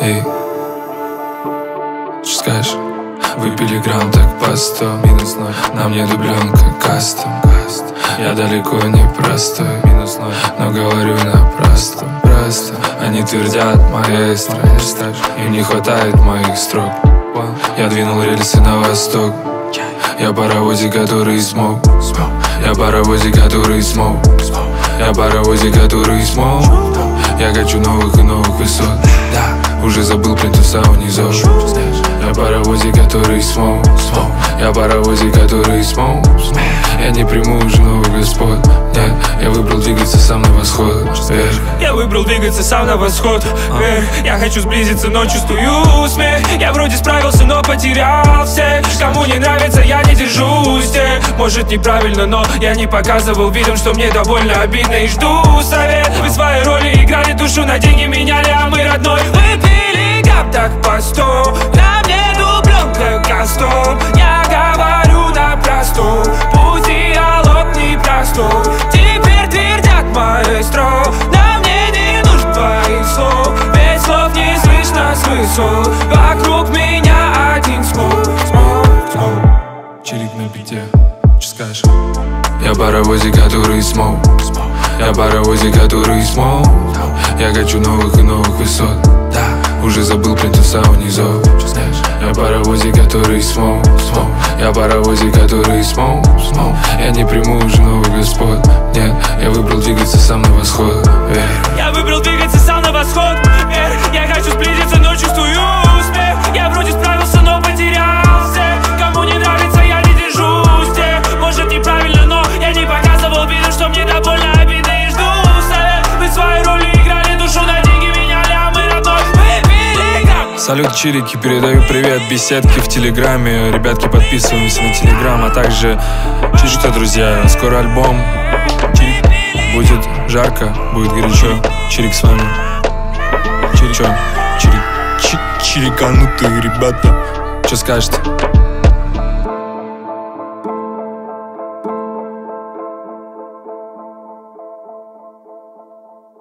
Эй, что скажешь? Выпили грамм так по сто Минус ноль. На мне дубленка кастом. Я далеко не простой Минус ноль. Но говорю на простом Просто Они твердят маэстро Им не хватает моих строк. Я двинул рельсы на восток. Я паровозик, который смог. Я паровозик, который смог. Я паровозик, который смог. Я хочу новых и новых высот. Да, уже забыл плинтуса внизу Я паровозик, который смог Я паровозик, который смог Я не приму уже новых господ Нет, я выбрал двигаться сам на восход. Вверх Я выбрал двигаться сам на восход. Вверх. Я хочу сблизиться, но чувствую смех. Я вроде справился, но потерял всех Кому не нравится, я не держусь. Тех Может неправильно, но я не показывал видом Что мне довольно обидно. И жду совет. Вы свои роли играли, душу на деньги меняли А мы родной. Выпили кап так по сто. На мне дубленка кастом Я говорю на простом. Путь диалог непростой Теперь твердят маэстро. На мне не нужен твоих слов. Ведь слов не слышно с высот Вокруг меня один смог. Смог, смог. Чирик на что Я паровозик, который смог. Я паровозик, который смог. Я хочу новых и новых высот. Уже забыл плинтуса внизу Я паровозик, который смог. Я паровозик, который смог. Я не приму уже новых господ. Нет, я выбрал двигаться сам на восход. Я выбрал двигаться сам на восход Салют, чирики, передаю привет. Беседки в Телеграме. Ребятки, подписываемся на Телеграм, а также что, друзья, скоро альбом. Чирик. Будет жарко, будет горячо. Чирик с вами. Чирик? Чирик, чи- чириканутые ребята. Что скажете?